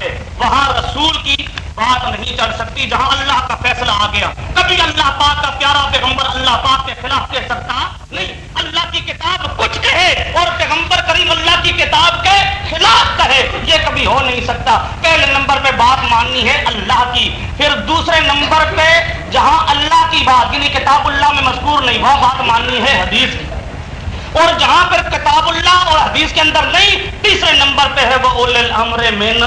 ہے۔ وہاں رسول کی بات نہیں چل سکتی جہاں اللہ کا فیصلہ آ گیا۔ کبھی اللہ پاک کا پیارا پیغمبر اللہ پاک کے خلاف کہہ سکتا نہیں۔ اللہ کی کتاب کچھ کہے اور پیغمبر کریم اللہ کی کتاب کے خلاف کہے۔ یہ کبھی ہو نہیں سکتا۔ پہلے نمبر پہ بات ماننی ہے اللہ کی۔ پھر دوسرے نمبر پہ جہاں اللہ کی بات یعنی کتاب اللہ میں مذکور نہیں، وہاں بات ماننی ہے حدیث کی۔ اور جہاں پر کتاب اللہ اور حدیث کے اندر نہیں، تیسرے نمبر پہ ہے وہ اول الامر من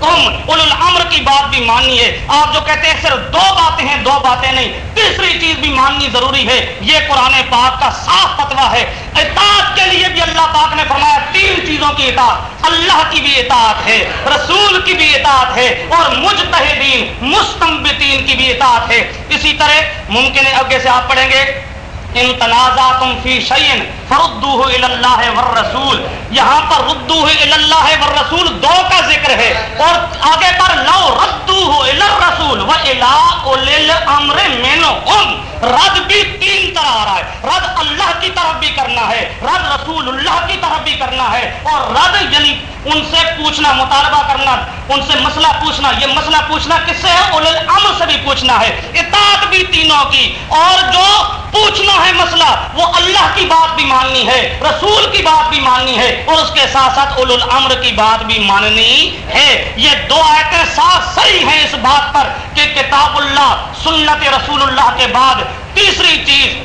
تم اول الامر کی بات بھی ماننی ہے۔ آپ جو کہتے ہیں صرف دو باتیں ہیں، دو باتیں نہیں، تیسری چیز بھی ماننی ضروری ہے۔ یہ قرآن پاک کا صاف فتوا ہے۔ اطاعت کے لیے بھی اللہ پاک نے فرمایا تین چیزوں کی اطاعت۔ اللہ کی بھی اطاعت ہے، رسول کی بھی اطاعت ہے اور مجتہدین مستنبتین کی بھی اطاعت ہے۔ اسی طرح ممکن ہے آگے سے آپ پڑھیں گے۔ ان تنازعتم فی شعین فردوہ اللہ والرسول. یہاں پر ردوہ اللہ والرسول دو کا ذکر ہے اور آگے پر لو ردوہ الرسول و الہ امر منہم. رد بھی تین طرح آ رہا ہے۔ رد اللہ کی طرف بھی کرنا ہے رد رسول اللہ کی طرف بھی کرنا ہے۔ اور رد یعنی ان سے پوچھنا، مطالبہ کرنا، ان سے مسئلہ پوچھنا۔ یہ مسئلہ پوچھنا کس سے ہے؟ اول الامر سے بھی پوچھنا ہے۔ اطاعت بھی تینوں کی۔ اور جو پوچھنا ہے مسئلہ، وہ اللہ کی بات بھی ماننی ہے، رسول کی بات بھی ماننی ہے، اور اس کے ساتھ ساتھ اول الامر کی بات بھی ماننی ہے۔ یہ دو آیتیں صاف صحیح ہیں اس بات پر کہ کتاب اللہ، سنت رسول اللہ کے بعد تیسری چیز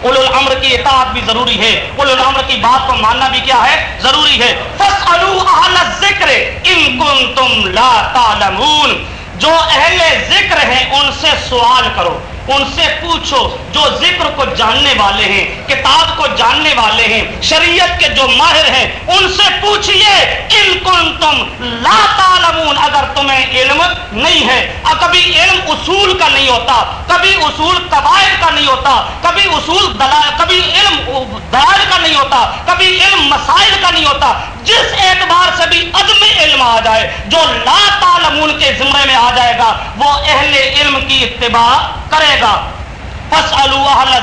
اول الامر کی اطاعت بھی ضروری ہے۔ اول الامر کی بات کو ماننا بھی کیا ہے؟ ضروری ہے۔ فَاسْأَلُوا أَهْلَ الذِّكْرِ لا كُنتُمْ جو اہل ذکر ہیں، ان سے سوال کرو۔ ان سے پوچھو جو ذکر کو جاننے والے ہیں، کتاب کو جاننے والے ہیں، شریعت کے جو ماہر ہیں، ان سے پوچھئے ان کن تم لا تعلمون اگر تمہیں علم نہیں ہے۔ اور کبھی علم اصول کا نہیں ہوتا، کبھی اصول قواعد کا نہیں ہوتا، کبھی اصول دلائل، کبھی علم دلائل کا نہیں ہوتا، کبھی علم مسائل کا نہیں ہوتا۔ جس اعتبار سے بھی عدم علم آ جائے، جو لا تعلمون کے زمرے میں آ جائے گا، وہ اہل علم کی اتباع کرے گا۔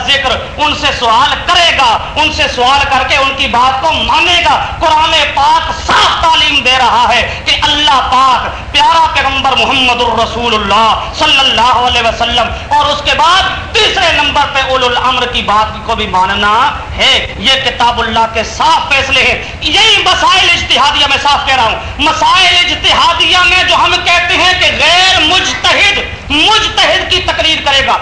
ذکر ان سے سوال کرے گا، ان سے سوال کر کے ان کی بات کو مانے گا۔ قرآن پاک صاف تعلیم دے رہا ہے کہ اللہ پاک پیارا پیغمبر محمد الرسول اللہ صلی اللہ علیہ وسلم، اور اس کے بعد تیسرے نمبر پہ اول الامر کی بات کو بھی ماننا ہے۔ یہ کتاب اللہ کے صاف فیصلے ہیں۔ یہی مسائل اجتہادیہ میں صاف کہہ رہا ہوں۔ مسائل اجتہادیہ میں جو ہم کہتے ہیں کہ غیر مجتہد مجتہد کی تقریر کرے گا۔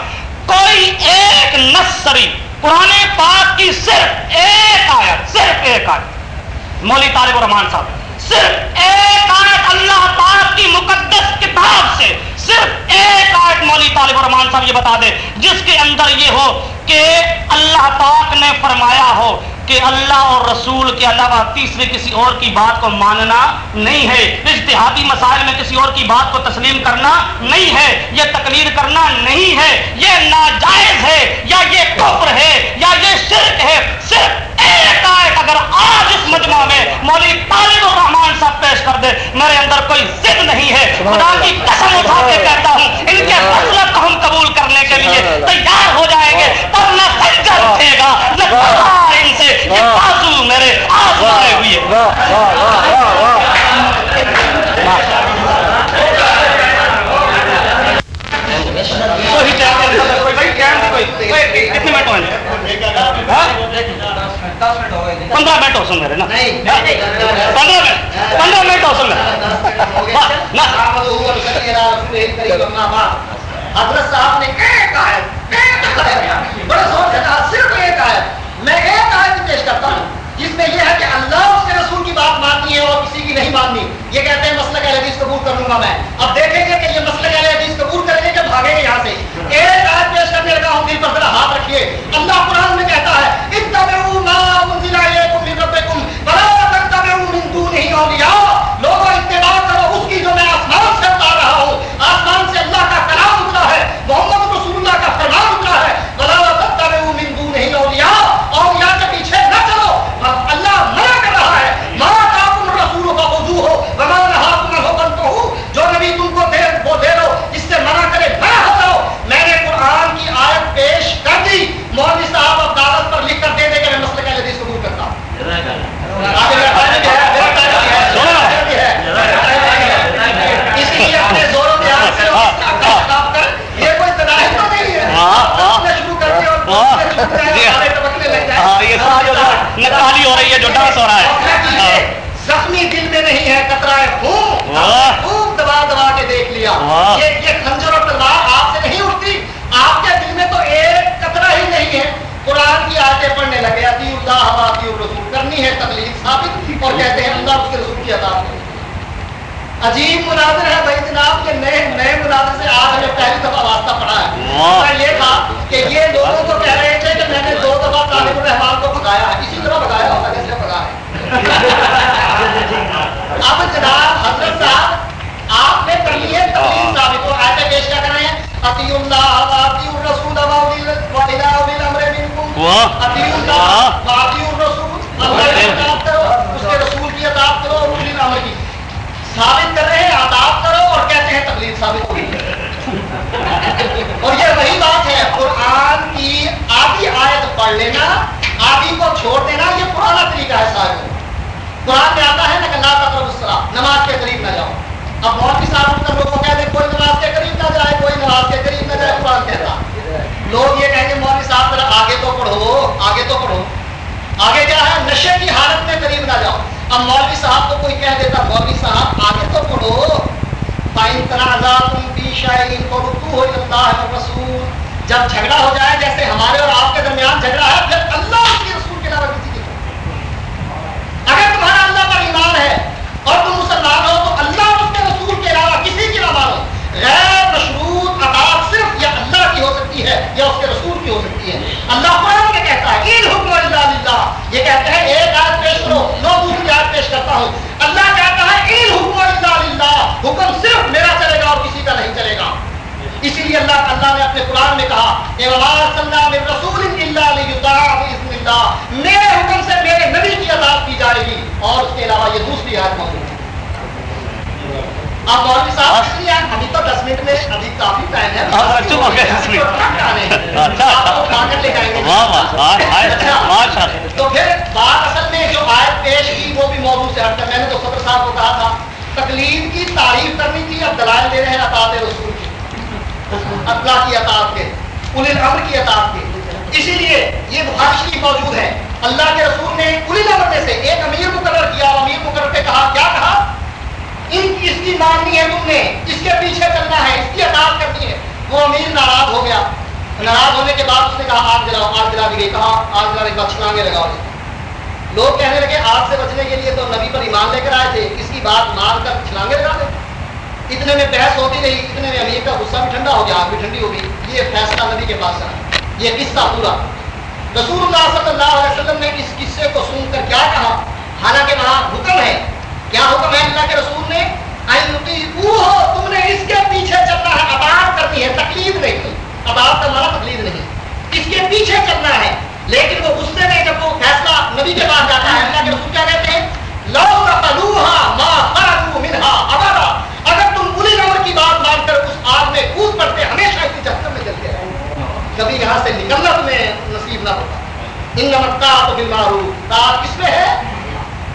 کوئی ایک نصری قرآن پاک کی صرف ایک آیت، صرف ایک آیت۔ مولی طالب الرحمان صاحب، صرف ایک آیت اللہ پاک کی مقدس کتاب سے صرف ایک آیت مولی طالب الرحمان صاحب یہ بتا دے، جس کے اندر یہ ہو کہ اللہ پاک نے فرمایا ہو کہ اللہ اور رسول کے علاوہ تیسرے کسی اور کی بات کو ماننا نہیں ہے۔ اجتہادی مسائل میں کسی اور کی بات کو تسلیم کرنا نہیں ہے۔ یہ تقریر کرنا نہیں ہے۔ یہ ناجائز ہے۔ یا یہ کفر ہے۔ یا یہ شرک ہے۔ صرف ایک آیت اگر آپ اس مجمع میں مولوی طالب الرحمان صاحب پیش کر دے میرے اندر کوئی ضد نہیں ہے خدا کی قسم اٹھا کے کہتا ہوں ان کے مطلب کو ہم قبول کرنے کے لیے تیار ہو جائیں گے تب نہ سنجر اٹھے گا نہ ان سے یہ بازو میرے آزمائے ہوئے کوئی ٹائم نہیں کوئی بھائی ٹائم نہیں کوئی کتنے منٹ ہوئے پندرہ منٹ ہو سن میرے نا پندرہ منٹ پندرہ منٹ ہو سن حضرت صاحب نے ایک آیت بڑے زور سے کہا صرف ایک آیت میں ایک آیت پیش کرتا ہوں جس میں یہ ہے کہ اللہ اس کے رسول کی بات ماننی ہے اور کسی کی نہیں ماننی یہ کہتے ہیں مسئلہ اہل حدیث قبول کر لوں گا میں اب دیکھیں گے کہ یہ مسئلہ اہل حدیث قبول کریں گے کہ بھاگیں گے یہاں سے ایک آیت پیش کرنے لگا ہوں دل پر ذرا ہاتھ رکھیے اللہ قرآن میں کہتا ہے اتبعوا ما انزل الیکم من ربکم ولا تتبعوا من دونه اولیاء لوگوں اتباع کرو اس کی جو میں آسمان سے اتار رہا ہوں آسمان سے اللہ کا کلام اترا ہے محمد رسول اللہ کا فرمان اترا ہے ولا تتبعوا من دونه اولیاء اولیاء کے پیچھے نہ چلو اللہ منع کر رہا ہے ما کاکم الرسول فخذوه وما نهاكم عنه فانتهوا جو نبی تم کو دے وہ دے دو جس سے منع کرے منع ہو جاؤ میں نے قرآن کی آیت پیش کر دی مولوی صاحب اب کاغذ پر لکھ کر دے دے کہ نکالی ہو رہی ہے جو ڈانس ہو رہا ہے۔ زخمی دل میں نہیں ہے کترا ہے خون واہ۔ خوب دبا دبا کے دیکھ لیا۔ یہ یہ خنجر اور تلوار آپ سے نہیں اٹھتی۔ آپ کے دل میں تو ایک قطرہ ہی نہیں ہے۔ قرآن کی آیتیں پڑھنے لگے اتی اللہ ہوا رسول کرنی ہے تکلیف ثابت اور کہتے ہیں اللہ اس کے رسول کی عطا عجیب مناظر ہے بھائی جناب یہ نئے نئے مناظر سے آج ہمیں پہلی دفعہ واسطہ پڑا ہے۔ میں یہ تھا کہ یہ لوگوں کو کہہ رہے تھے کہ میں نے دو دفعہ طالب الرحمان کو بھگایا ہے۔ اسی طرح بھگایا ہوتا جیسے بھگا ہے۔ اب جناب حضرت صاحب آپ نے لی ہے تکلیف ثابت۔ اور آیتیں پیش کیا کر رہے ہیں۔ اتی اللہ و اتی الرسول و اولي الامر منکم۔ اتی اللہ و اتی الرسول اللہ کی اطاعت کرو اس کے رسول کی اطاعت کرو اور اولی الامر کی ثابت کر رہے ہیں اطاعت کرو اور کہتے ہیں تکلیف ثابت ہو گئی اور یہ وہی بات ہے، قرآن کی آدھی آیت پڑھ لینا، آدھی کو چھوڑ دینا، یہ پرانا طریقہ ہے سارے۔ قرآن میں آتا ہے نا کہ لا تقرب نماز کے قریب نہ جاؤ۔ اب مولوی صاحب اٹھ کر لوگوں کو کہہ دیں، کوئی نماز کے قریب نہ جائے، کوئی نماز کے قریب نہ جائے، قرآن کہتا لوگ یہ کہیں گے، مولوی صاحب، ذرا آگے تو پڑھو، آگے تو پڑھو۔ آگے کیا ہے؟ نشے کی حالت میں قریب نہ جاؤ۔ اب مولوی صاحب کو کوئی کہہ دیتا، مولوی صاحب، آگے تو پڑھو فَإِن تَنَازَعْتُمْ فِي شَيْءٍ فَرُدُّوهُ إِلَى اللَّهِ وَالرَّسُولِ۔ جب جھگڑا ہو جائے، جیسے ہمارے اور آپ کے درمیان جھگڑا ہے، پھر اللہ اس کے رسول کے علاوہ کسی کی نہیں۔ اگر تمہارا اللہ پر ایمان ہے اور تم مسلمان ہو، تو اللہ اور اس کے رسول کے علاوہ کسی کی نہ مانو۔ غیر مشروط اطاعت صرف یا اللہ کی ہو سکتی ہے، یا اس کے رسول کی ہو سکتی ہے۔ اللہ قرآن میں کہتا ہے ان حکم اللہ یہ کہتے ہیں ایک آیت پیش کرو نو دوسری آیت پیش کرتا ہوں اللہ کہتا ہے ان حکم اللہ للہ حکم صرف میرا چلے گا اور کسی کا نہیں چلے گا اسی لیے اللہ اللہ نے اپنے قرآن میں کہا من رسول اللہ میرے حکم سے میرے نبی کی اطاعت کی جائے گی اور اس کے علاوہ یہ دوسری آیت موجود ہے آپ مولوی صاحب اس لیے ابھی تو دس منٹ میں ابھی کافی ٹائم ہے ہاں، چپ ہو گئے دس منٹ۔ اچھا، آپ کو کھا کر لے جائیں گے واہ واہ واہ اچھا۔ ماشاء اللہ تو پھر بات اصل میں جو آیت پیش کی وہ بھی موضوع سے ہٹ کر میں نے تو صدر صاحب کو کہا تھا تکلیف کی تعریف کرنی تھی اب دلائل دے رہے ہیں رسول اللہ کی اطاعت کے اول الامر کی اطاعت کے۔ اسی لیے یہ بخاری شریف موجود ہے۔ اللہ کے رسول نے اول الامر میں سے ایک امیر مقرر کیا اور امیر مقرر نے کہا، کیا کہا؟ ان اس کی ماننی ہے تم نے، اس کے پیچھے چلنا ہے، اس کی اطاعت کرنی ہے۔ وہ امیر ناراض ہو گیا۔ ناراض ہونے کے بعد اس نے کہا، آگ جلاؤ آگ جلا دی گئی۔ کہا، آگ جلانے کے بعد چھلانگے لگاؤ جی۔ لوگ کہنے لگے، آگ سے بچنے کے لیے تو نبی پر ایمان لے کر آئے تھے، اس کی بات مان کر چھلانگے لگا دے اتنے میں بحث ہوتی رہی، اتنے میں امیر کا غصہ بھی ٹھنڈا ہو گیا، آگ بھی ٹھنڈی ہو گئی۔ یہ فیصلہ نبی کے پاس ہے یہ قصہ پورا۔ رسول اللہ صلی اللہ علیہ وسلم نے اس قصے کو سن کر کیا کہا؟ حالانکہ وہاں حکم ہے۔ کیا حکم ہے اللہ کے رسول نے؟ "ان تم نے اس کے پیچھے چلنا ہے۔ اطاعت کرنی ہے، تکلیف نہیں۔ اطاعت کا مانا تکلیف نہیں۔ اس کے پیچھے چلنا ہے۔ لیکن وہ غصے میں جب وہ فیصلہ نبی کے پاس جاتا ہے، اللہ کے رسول کیا کہتے ہیں؟ لو تقلوها ما خرجوا منها ابدا اگر تم بری نمبر کی بات مان کر اس کود پڑتے ہمیشہ اسی جہنم میں جلتے رہے کبھی یہاں سے نکلنا تمہیں نصیب نہ ہوتا۔ ان نمکات بالمعروف۔ طاعت کس میں ہے؟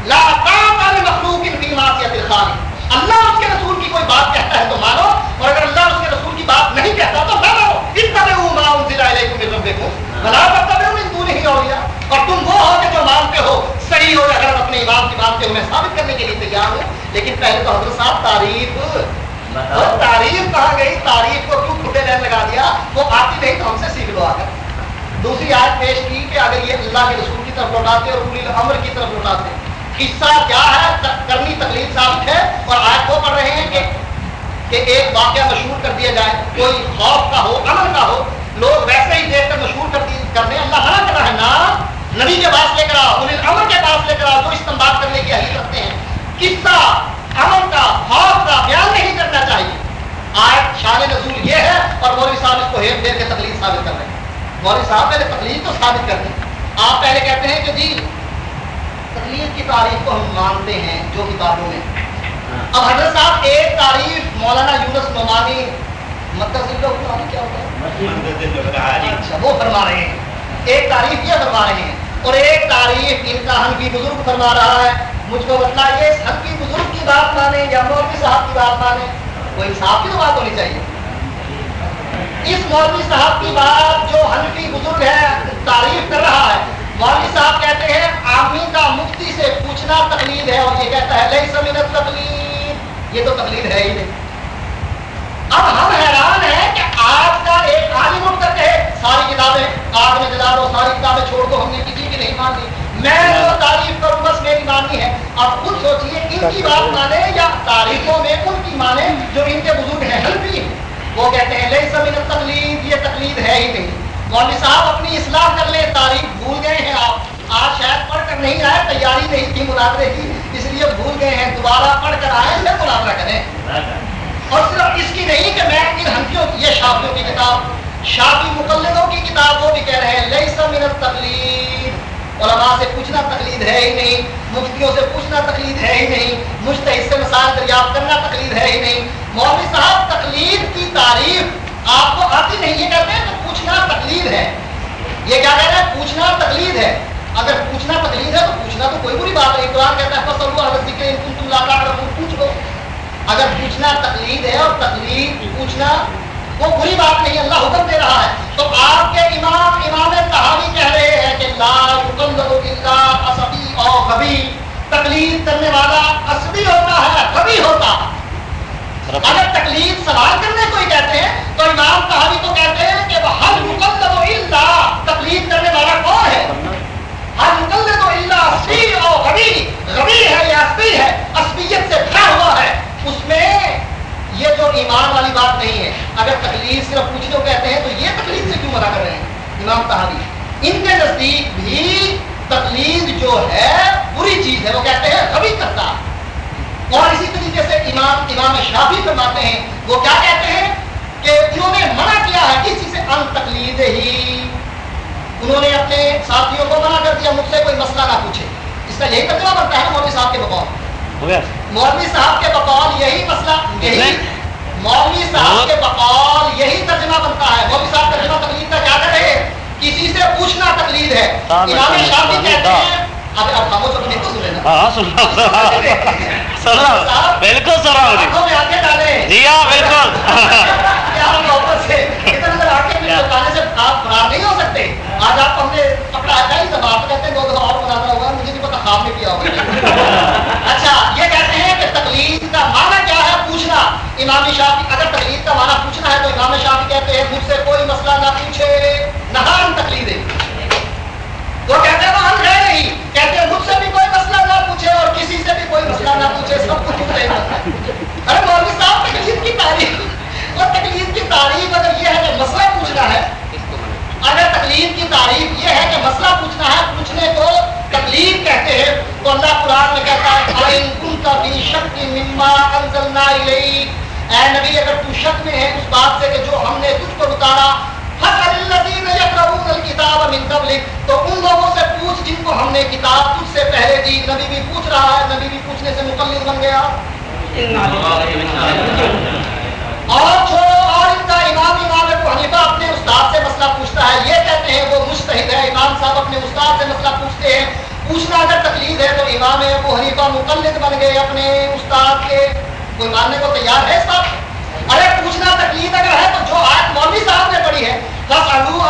لا طاعت لمخلوق فی معصیت الخالق۔ اللہ اس کے رسول کی کوئی بات کہتا ہے تو مانو، اور اگر اللہ اس کے رسول کی بات نہیں کہتا تو نہ مانو۔ اتبعوا ما انزل الیکم من ربکم ولا تتبعوا من دونه اولیاء۔ اور تم وہ ہو کہ جو مانتے ہو، صحیح ہو اگر اپنے امام کی مانتے ہو میں ثابت کرنے کے لیے تیار ہوں لیکن پہلے تو حضرت صاحب تعریف۔ وہ تعریف کہاں گئی؟ تعریف کو کیوں کھٹے لین لگا دیا؟ وہ آتی نہیں تو ہم سے سیکھ لو آ کر دوسری آیت پیش کی کہ اگر یہ اللہ کے رسول کی طرف لوٹاتے اور اولی الامر کی طرف لوٹاتے۔ قصہ کیا ہے؟ کرنی تکلیف ثابت ہے اور آیت کو پڑھ رہے ہیں کہ کہ ایک واقعہ مشہور کر دیا جائے۔ کوئی خوف کا ہو امن کا ہو، لوگ ویسے ہی دیکھ کر مشہور کر دیں۔ اللہ منع کر رہا ہے نا نبی کے پاس لے کر آؤ اولی الامر کے پاس لے کر آؤ جو استعمال کرنے کی حقیقت رکھتے ہیں قصہ امن کا خوف کا بیان نہیں کرنا چاہیے آیت شان نزول یہ ہے اور مولوی صاحب اس کو ہیر پھیر کے تکلیف ثابت کر رہے ہیں مولوی صاحب پہلے تکلیف تو ثابت کر دیں آپ پہلے کہتے ہیں کہ جی تکلیف کی تعریف کو ہم مانتے ہیں جو کتابوں میں۔ اب حضرت صاحب ایک تعریف مولانا یونس نعمانی کیا ہوتا ہے؟ اچھا وہ فرما رہے ہیں۔ ایک تعریف یہ فرما رہے ہیں۔ اور ایک تعریف ان کا حنفی بزرگ فرما رہا ہے۔ مجھ کو بتلائیے اس حنفی بزرگ کی بات مانے یا مولوی صاحب کی بات مانے کوئی انصاف کی تو بات ہونی چاہیے۔ اس مولوی صاحب کی بات جو حنفی بزرگ ہے، تعریف کر رہا ہے۔ مولوی صاحب کہتے ہیں عامی کا مفتی سے پوچھنا تقلید ہے اور یہ کہتا ہے لئی سمینت تقلید یہ تو تقلید ہے ہی نہیں۔ اب ہم حیران ہیں کہ آج کا ایک عالم اٹھ کر کہے، ساری کتابیں آگ میں جلا دو ساری کتابیں چھوڑ دو، ہم نے کسی کی نہیں مانی میں جو تعریف کروں، بس میری ماننی ہے۔ اب خود سوچئے، ان کی بات مانے یا تاریخوں میں ان کی مانے جو ان کے بزرگ ہیں حلفی ہیں۔ وہ کہتے ہیں لئی سمینت تقلید یہ تقلید ہے ہی نہیں۔ مولوی صاحب اپنی اصلاح کر لیں، تاریخ بھول گئے ہیں آپ۔ آج شاید پڑھ کر نہیں آئے، تیاری نہیں تھی، مناظرے کی۔ اس لیے بھول گئے ہیں، دوبارہ پڑھ کر آئے پھر مناظرہ کریں۔ اور صرف اس کی نہیں کہ میں ان ہنفیوں کی، یہ شافیوں کی کتاب، شافی مقلدوں کی کتاب، وہ بھی کہہ رہے ہیں لئی سمینت تقلید علماء سے پوچھنا تقلید ہے ہی نہیں، مفتیوں سے پوچھنا تقلید ہے ہی نہیں مشتحد سے مسائل دریافت کرنا تقلید ہے ہی نہیں۔ مولوی صاحب، تقلید کی تعریف آپ کو آتی نہیں یہ کہتے ہیں تو پوچھنا تقلید ہے۔ یہ کیا کہہ رہے ہیں؟ پوچھنا تقلید ہے۔ اگر پوچھنا تقلید ہے تو پوچھنا تو کوئی بری بات نہیں۔ قرآن کہتا ہے فصل اگر ذکر ان تم لا پوچھ لو اگر پوچھنا تقلید ہے اور تقلید پوچھنا وہ بری بات نہیں اللہ حکم دے رہا ہے۔ تو آپ کے امام امام تحاوی کہہ رہے ہیں کہ لا اسبی او غبی۔ تقلید کرنے والا اسبی ہوتا ہے غبی ہوتا۔ اگر تکلیف سوال کرنے کو ہی کہتے ہیں تو امام تحاوی تو کہتے ہیں کہ ہر مقلد و الا تکلیف کرنے والا کون ہے؟ ہر مقلد و الا اسبی او غبی۔ غبی ہے یا اسبی ہے؟ اسبیت سے بھرا ہوا ہے۔ اس میں یہ جو ایمان والی بات نہیں ہے۔ اگر تکلیف صرف پوچھ لو کہتے ہیں تو یہ تکلیف سے کیوں منع کر رہے ہیں؟ امام تحاوی ان کے نزدیک بھی تکلیف جو ہے، بری چیز ہے۔ وہ کہتے ہیں کبھی کرتا اور اسی طریقے سے امام امام شافی فرماتے ہیں، وہ کیا کہتے ہیں؟ کہ انہوں نے منع کیا ہے کس چیز سے ان تقلید ہی۔ انہوں نے اپنے ساتھیوں کو منع کر دیا، مجھ سے کوئی مسئلہ نہ پوچھے۔ اس کا یہی ترجمہ بنتا ہے مولوی صاحب کے بقول مولوی صاحب کے بقول یہی مسئلہ یہی مولوی صاحب کے بقول یہی ترجمہ بنتا ہے مولوی صاحب ترجمہ تقلید کا کیا کر رہے ہیں کسی سے پوچھنا تقلید ہے امام شافی کہتے ہیں اب اب خاموش اپنے کو سن لینا ہاں سن رہا سن رہا سن رہا بالکل سن رہا ہوں آنکھوں میں آنکھیں ڈالیں جی ہاں بالکل کیا ہم محبت سے ادھر ادھر آ کے کچھ بتانے سے آپ فرار نہیں ہو سکتے آج آپ ہم نے پکڑا ہے ہی سب آپ کہتے ہیں، دو دفعہ اور مناظرہ ہوگا، مجھے نہیں پتا خواب میں کیا ہوگا۔ اچھا یہ کہتے ہیں کہ تقلید کا معنی کیا ہے؟ پوچھنا۔ امام شافی اگر تقلید کا معنی پوچھنا ہے تو امام شافی کہتے ہیں، مجھ سے کوئی مسئلہ نہ پوچھے نہ ہم تقلید ہے وہ کہتے ہیں وہ ہم ہے نہیں کہتے ہیں مجھ سے بھی کوئی مسئلہ نہ پوچھے اور کسی سے بھی کوئی مسئلہ نہ پوچھے سب کچھ چپ رہے ارے مولوی صاحب تکلیف کی تعریف اور تکلیف کی تعریف اگر یہ ہے کہ مسئلہ پوچھنا ہے اگر تکلیف کی تعریف یہ ہے کہ مسئلہ پوچھنا ہے پوچھنے کو تکلیف کہتے ہیں تو اللہ قرآن میں کہتا ہے اَإِن كُنْتَ فِي شَكٍّ مِّمَّا أَنزَلْنَا إِلَيْكَ اے نبی اگر تو شک میں ہے اس بات سے کہ جو ہم نے تجھ کو اتارا فَسَلِ الَّذِينَ يَقْرَؤُونَ الْكِتَابَ مِن قَبْلِكَ تو ان لوگوں سے پوچھ جن کو ہم نے کتاب تجھ سے پہلے دی نبی بھی پوچھ رہا ہے نبی بھی پوچھنے سے مقلد بن گیا اور جو اور ان کا امام امام ابو حنیفہ اپنے استاد سے مسئلہ پوچھتا ہے یہ کہتے ہیں وہ مجتہد ہے امام صاحب اپنے استاد سے مسئلہ پوچھتے ہیں پوچھنا اگر تقلید ہے تو امام ابو حنیفہ مقلد بن گئے اپنے استاد کے کوئی ماننے کو تیار ہے صاحب ارے پوچھنا تقلید اگر ہے تو جو آیت مولوی صاحب نے پڑھی ہے بس الو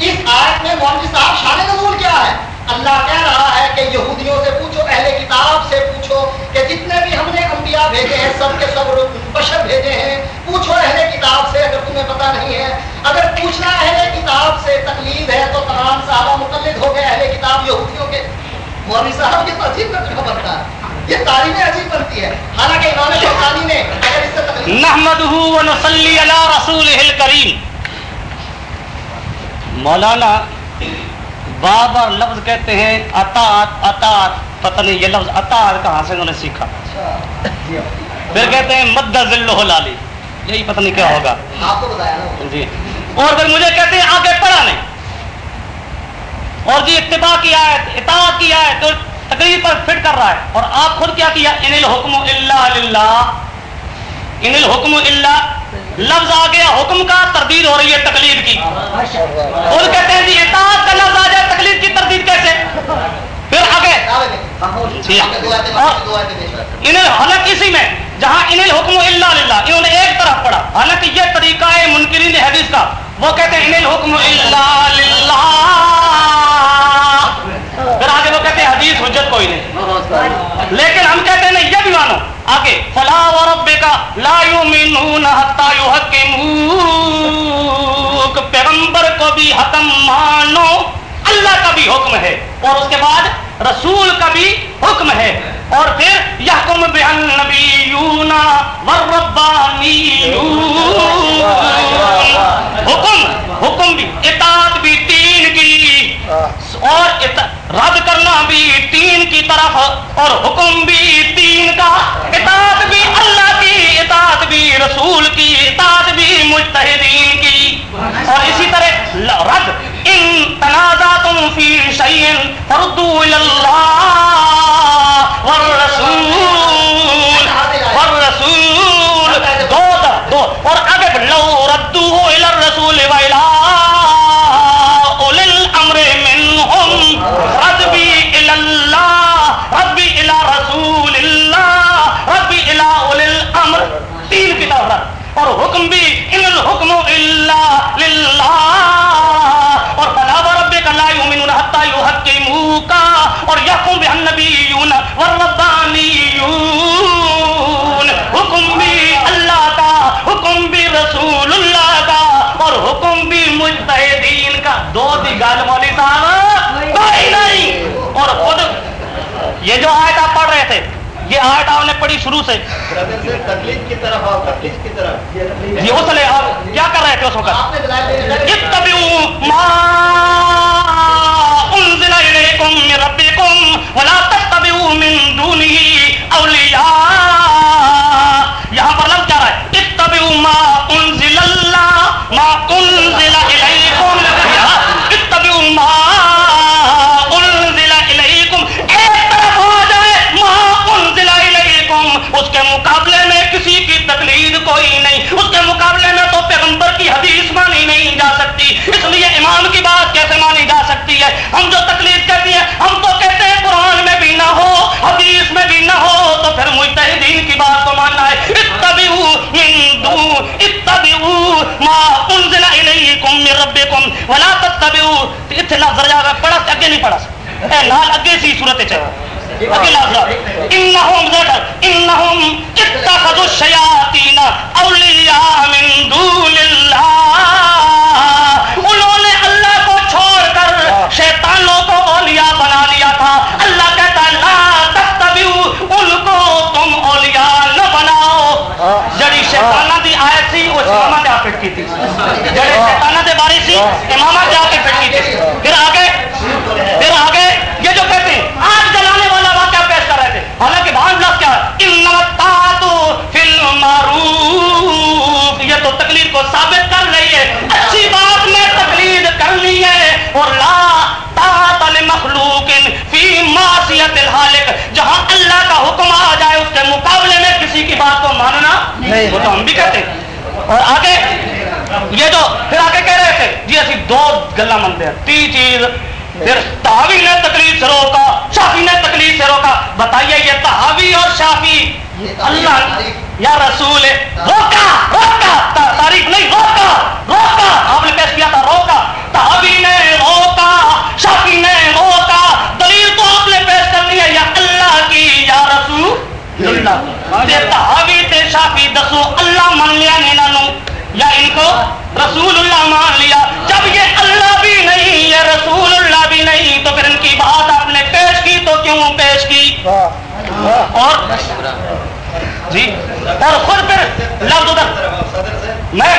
اس آیت میں مولوی صاحب شان نزول کیا ہے؟ اللہ کہہ رہا ہے کہ یہودیوں سے پوچھو، اہل کتاب سے پوچھو کہ جتنے بھی ہم نے انبیاء بھیجے ہیں، سب کے سب بشر بھیجے ہیں، پوچھو اہل کتاب سے اگر تمہیں پتا نہیں ہے۔ اگر پوچھنا اہل کتاب سے تقلید ہے تو تمام صحابہ مقلد ہو گئے اہل کتاب یہودیوں کے۔ مولوی صاحب یہ تو عجیب ترجمہ بنتا ہے یہ تعریفیں عجیب بنتی ہے۔ حالانکہ امام شوکانی نے اگر اس سے تقلید نحمده ونصلي على رسوله الكريم مولانا بابر لفظ کہتے ہیں اطاعت اطاعت پتہ نہیں یہ لفظ اطاعت کہاں سے انہوں نے سیکھا؟ پھر کہتے ہیں مد ذلہ لالی یہی پتہ نہیں کیا ہوگا۔ آپ کو بتایا نا۔ جی۔ اور پھر مجھے کہتے ہیں آگے پڑھا نہیں۔ اور جی اتباع کی آیت اطاعت کی آیت تو تقریر پر فٹ کر رہا ہے اور آپ خود کیا کیا؟ ان الحکم الا للہ. ان الحکم الا لفظ آ گیا، حکم کا تردید ہو رہی ہے تقلید کی۔ اور کہتے ہیں جی اطاعت کا لفظ آ جائے تقلید کی تردید کیسے؟ پھر آگے۔ جی ہاں۔ انہیں اسی میں، جہاں انہیں حکم اللہ للہ، انہوں نے ایک طرف پڑھا۔ حالانکہ یہ طریقہ ہے منکرین حدیث کا۔ وہ کہتے ہیں انل حکم اللہ للہ. پھر آگے وہ کہتے ہیں حدیث، حجت کوئی نہیں۔ لیکن ہم کہتے ہیں یہ بھی مانو۔ آگے، فلا و رب کا لا یؤمنون حتی یحکموک۔ پیغمبر کو بھی حکم مانو، اللہ کا بھی حکم ہے۔ اور اس کے بعد رسول کا بھی حکم ہے۔ اور پھر یحکم بہن نبیون حکم حکم بھی، اطاعت بھی اور رد کرنا بھی تین کی طرف اور حکم بھی تین کا۔ اطاعت بھی اللہ کی، اطاعت بھی رسول کی، اطاعت بھی مجتہدین کی۔ اور اسی طرح رد، ان تنازعتم فی شیئن فردو اللہ والرسول والرسول۔ دو دو۔ اور اگر لو ردو الى الرسول وإلى اور حکم بھی ان الحکم الا للہ۔ اور فلا وربک لا یؤمنون حتى يحكموك اور یحکم بها النبیون والربانیون۔ حکم بھی اللہ کا، حکم بھی رسول اللہ کا اور حکم بھی مجتہدین کا۔ دو دی گل مولوی صاحب، کوئی نہیں۔ اور خود یہ جو آیت آپ پڑھ رہے تھے یہ آیت آپ نے پڑھی شروع سے۔ کی طرف کی طرف۔ یہ آپ کیا کر رہے تھے اس وقت اولیاء۔ یہاں پر لفظ کیا رہا ہے؟ اتبعوا ما انزل اللہ ما انزل الیکم۔ اتبعوا ما امام بات کیسے مانی جا سکتی ہے؟ ہم جو تقلید کرتی ہیں، ہم تو کہتے ہیں قرآن میں بھی نہ ہو، حدیث میں بھی نہ ہو، تو پھر مجتہدین کی بات کو ماننا ہے۔ اتبعوا من دون، اتبعوا ما انزل الیکم من ربکم۔ ولا تتبعوا۔ اتنا ذرا پڑھا اگے نہیں پڑھا اے لال، اگے سی صورت چاہیے اگے لفظ انہم ذکر انہم اتخذوا الشیاطین اولیاء من دون اللہ۔ اولیاء بنا لیا تھا۔ اللہ کہتا ہے لا تتبعوا ان کو تم اولیاء نہ بناؤ۔ جڑی شیطانہ دی آیت سی وہ امامہ دے آپٹ کی تھی۔ جڑے شیطانہ دے باری سی امامہ دے آپٹ کی تھی۔ پھر آگے پھر آگے یہ جو کہتے ہیں آگ جلانے والا واقعہ پیش کر رہے تھے۔ حالانکہ وہاں لفظ کیا؟ الطاعت فی المعروف۔ یہ تو تقلید کو ثابت کر رہی ہے۔ اچھی بات میں تقلید کرنی ہے اور لا طاعت لمخلوق فی معصیت الخالق جہاں اللہ کا حکم آ جائے اس کے مقابلے میں کسی کی بات کو ماننا نہیں۔ وہ تو ہم بھی کہتے ہیں۔ اور آگے یہ جو پھر آگے کہہ رہے تھے جی اسی دو گلا منتے ہیں۔ تین چیز پھر تحاوی نے تکلیف سے روکا شافی نے تکلیف سے روکا بتائیے یہ تحاوی اور شافی اللہ یا رسول روکا روکا تا- تاریخ نہیں روکا روکا۔ آپ نے پیش کیا تھا روکا۔ تحاوی تے تحاوی تے شافی دسو اللہ مان لیا نہیں نو یا ان کو رسول اللہ مان لیا۔ جب یہ اللہ بھی نہیں یہ رسول اللہ بھی نہیں تو پھر ان کی بات آپ نے پیش کی تو کیوں پیش کی؟ اور جی؟ اور خود پھر لفظ ادھر۔ میں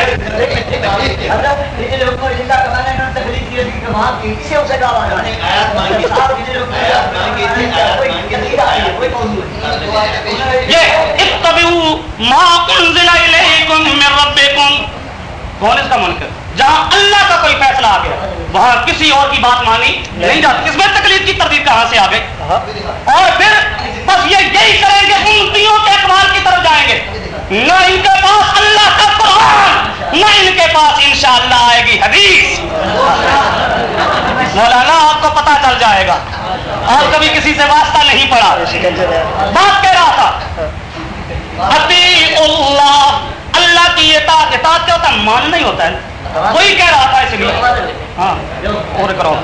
یہ اتبعوا ما انزل الیکم من ربکم کون اس کا منکر جہاں اللہ کا کوئی فیصلہ آ گیا، وہاں کسی اور کی بات مانی نہیں جاتی۔ اس میں تکلیف کی تردید کہاں سے آ گئی؟ اور پھر بس یہ یہی کریں گے امتیوں کے اقبال کی طرف جائیں گے نہ ان کے پاس اللہ کا قرآن، نہ ان کے پاس انشاءاللہ آئے گی حدیث۔ مولانا، آپ کو پتا چل جائے گا۔ آپ کبھی کسی سے واسطہ نہیں پڑا۔ بات کہہ رہا تھا۔ اطیع اللہ اللہ کی اطاعت اطاعت کیا ہوتا ہے، مان نہیں ہوتا ہے۔ وہی کہہ رہا تھا اس لیے۔ ہاں اور کرو۔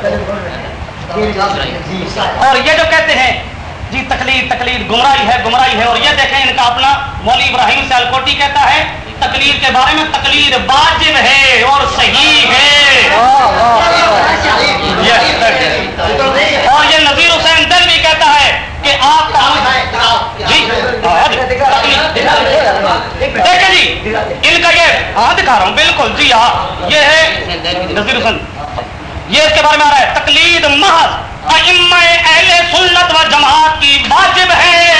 اور یہ جو کہتے ہیں جی تقلید تقلید، گمراہی ہے گمراہی ہے۔ اور یہ دیکھیں، ان کا اپنا مولوی ابراہیم سیالکوٹی کہتا ہے، تقلید کے بارے میں تقلید واجب ہے اور صحیح ہے۔ اور یہ نذیر حسین دل بھی کہتا ہے کہ آپ کا جی، ہاں جی، دیکھیں جی ان کا یہ ہاں دکھا رہا ہوں، بالکل جی ہاں یہ ہے نذیر حسین۔ یہ اس کے بارے میں آ رہا ہے، تقلید محض اہل سنت و جماعت کی واجب ہے۔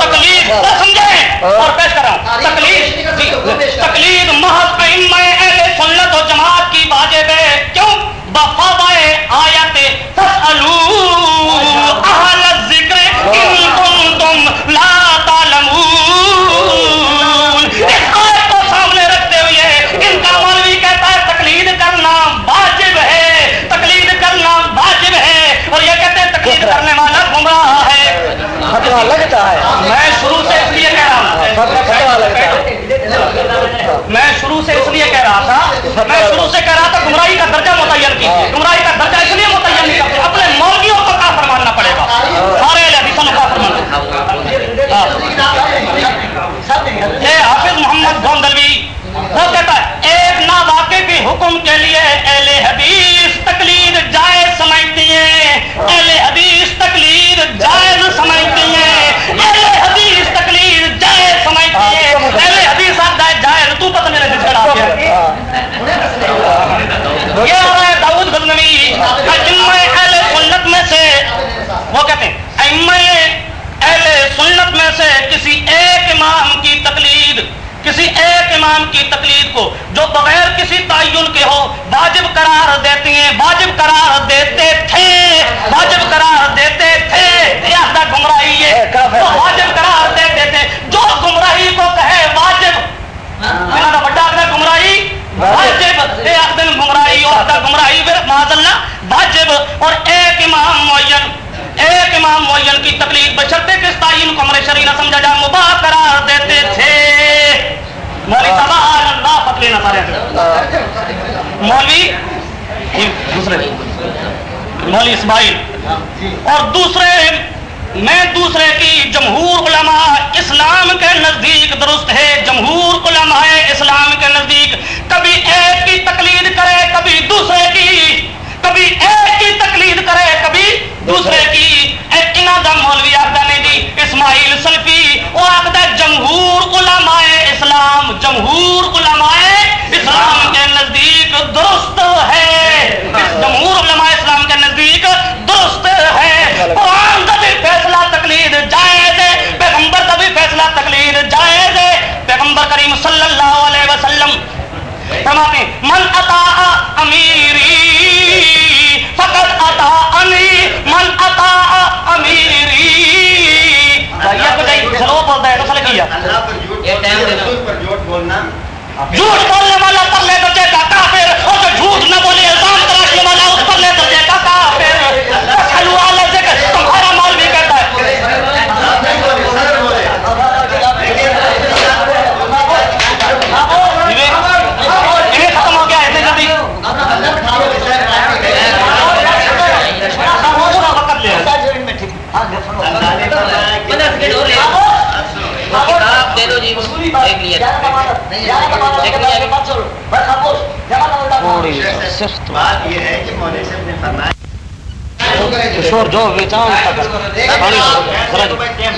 تقلید سمجھیں۔ اور پیش کر رہا ہوں تقلید تقلید محض اہل سنت و جماعت کی واجب ہے۔ کیوں؟ بفاوائے آیت تسألو اہل الذکر ان کنتم لا ہے لگتا ہے۔ میں شروع سے اس لیے کہہ رہا ہوں۔ میں شروع سے اس لیے کہہ رہا تھا۔ میں شروع سے کہہ رہا تھا۔ گمراہی کا درجہ متعین کی گمراہی کا درجہ اس لیے متعین نہیں کرتے اپنے مولویوں کو کافر ماننا پڑے گا سارے حدیثوں کو کافر ماننا حافظ محمد گوندلوی وہ کہتا ہے ایک نا واقع کے حکم کے لیے اہل حدیث تقلید جائز سمجھتی ہیں اہل حدیث تقلید جائز سمجھتی ہیں اہل حدیث تقلید جائز سمجھتی ہیں اہل حدیث آپ جائز جائز تو پتہ میرے دل چڑھا گیا یہ آ رہا ہے داؤد غزنوی اہل سنت میں سے وہ کہتے ہیں اہل سنت میں سے کسی ایک امام کی تقلید کسی ایک امام کی تقلید کو جو بغیر کسی تعین کے ہو واجب قرار دیتی ہیں واجب قرار دیتے تھے واجب قرار دیتے تھے گمراہی ہے واجب قرار دیتے تھے جو گمراہی کو کہے واجب بڑا گمراہی واجب دن گمراہی اور گمراہی معذ اللہ واجب اور ایک امام معین ایک امام معین کی تکلیف بشرتے کس تعین کو ہمارے شریر نہ سمجھا جا؟ مباح قرار دیتے تھے۔ مولوی صاحب اللہ پتلے نہ سارے۔ مولوی دوسرے۔ مولوی اسماعیل۔ اور دوسرے میں دوسرے کی جمہور علماء اسلام کے نزدیک درست ہے، جمہور علماء اسلام کے نزدیک کبھی ایک کی تقلید کرے، کبھی دوسرے کی، کبھی ایک کی تقلید کرے، کبھی دوسرے کی۔ مولوی آخر نہیں جی اسماعیل سلفی وہ آخر جمہور علماء اسلام، جمہور علماء اسلام کے نزدیک درست ہے۔ جمہور علماء اسلام کے نزدیک درست ہے قرآن کا بھی فیصلہ تقلید جائز ہے پیغمبر کا بھی فیصلہ تقلید جائز ہے پیغمبر کریم صلی اللہ علیہ وسلم فرماتے من عطا امیری فقط عطا انی من عطا امیری جھوٹ بولنے والا پرلے درجے کا کافر اور جو جھوٹ نہ بولے الزام تراشنے والا اس پرلے درجے کا کافر تمہارا مال بھی کہتا ہے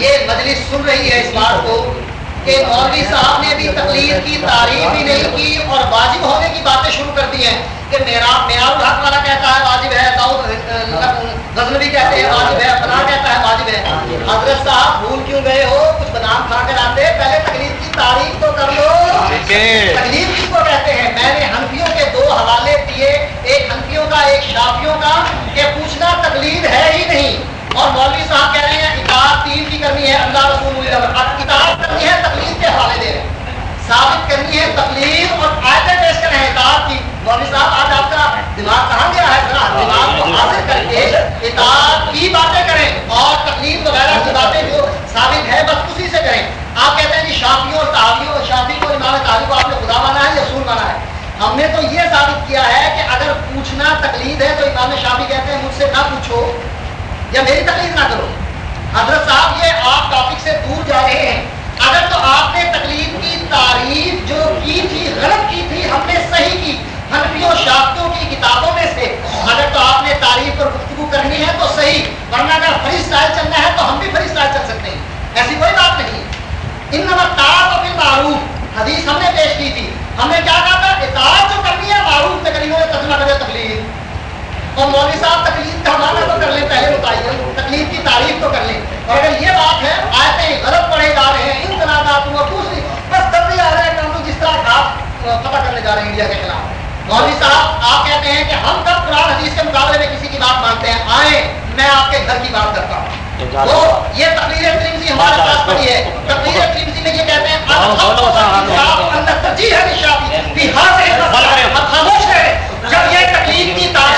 یہ مجلس سن رہی ہے اس بات کو کہ مولوی صاحب نے بھی تقلید کی تعریف ہی نہیں کی اور واجب ہونے کی باتیں شروع کر دی ہیں۔ کہ میرا معیار الحق والا کہتا ہے واجب ہے داؤد غزنوی کہتے ہیں واجب ہے فلاں کہتا ہے واجب ہے۔ حضرت صاحب بھول کیوں گئے ہو؟ کچھ بادام کھا کر آتے پہلے تقلید کی تعریف تو کر لو۔ تقلید کس کو کہتے ہیں؟ میں نے ہنفیوں کے دو حوالے دیے۔ ایک ہنفیوں کا ایک شافیوں کا کہ پوچھنا تقلید ہے ہی نہیں۔ اور مولوی صاحب کہہ رہے ہیں اطاعت تین کی کرنی ہے اللہ رسول اطاعت کرنی ہے تقلید کے حوالے دے رہے ہیں۔ ثابت کرنی ہے تقلید اور آیتیں پیش کر رہے ہیں اطاعت کی۔ مولوی صاحب، آج آپ کا دماغ کہاں گیا ہے؟ ذرا دماغ کو حاصل کر کے اطاعت کی باتیں کریں اور تقلید وغیرہ کی باتیں جو ثابت ہے بس اسی سے کریں۔ آپ کہتے ہیں کہ شافیوں اور تعبیوں شافی کو امام تعبی کو آپ نے خدا مانا ہے یا رسول مانا ہے؟ ہم نے تو یہ ثابت کیا ہے کہ اگر پوچھنا تقلید ہے تو امام شافی کہتے ہیں، مجھ سے نہ پوچھو یا میری تقلید نہ کرو۔ حضرت صاحب، یہ آپ ٹاپک سے دور جا رہے ہیں۔ اگر تو آپ نے تقلید کی تعریف جو کی تھی، غلط کی تھی، ہم نے صحیح کی۔ حنفیوں شافتوں کی کتابوں میں سے اگر تو آپ نے تعریف پر گفتگو کرنی ہے تو صحیح، ورنہ اگر فری اسٹائل چلنا ہے تو ہم بھی فری اسٹائل چل سکتے ہیں۔ ایسی کوئی بات نہیں ان نمبر اور پھر معروف حدیث ہم نے پیش کی تھی۔ ہم نے کیا کہا تھا؟ اطاعت جو کرنی ہے، معروف میں ترجمہ کرے تکلیف۔ اور مولوی صاحب تکلیف کا معنی تو کر لیں، پہلے بتائیے تکلیف کی تعریف تو کر لیں۔ اور اگر یہ بات ہے، آیتیں مولوی جی صاحب آپ کہتے ہیں کہ ہم سب قرآن حدیث کے مقابلے میں کسی کی بات مانتے ہیں آئیں میں آپ کے گھر کی بات کرتا ہوں۔ یہ تقریر ترمزی ہمارے پاس پڑی ہے۔ تقریر ترمزی میں یہ کہتے ہیں ترجیح ہے جی، خاموش ہے جب یہ تقریر کی تاریخ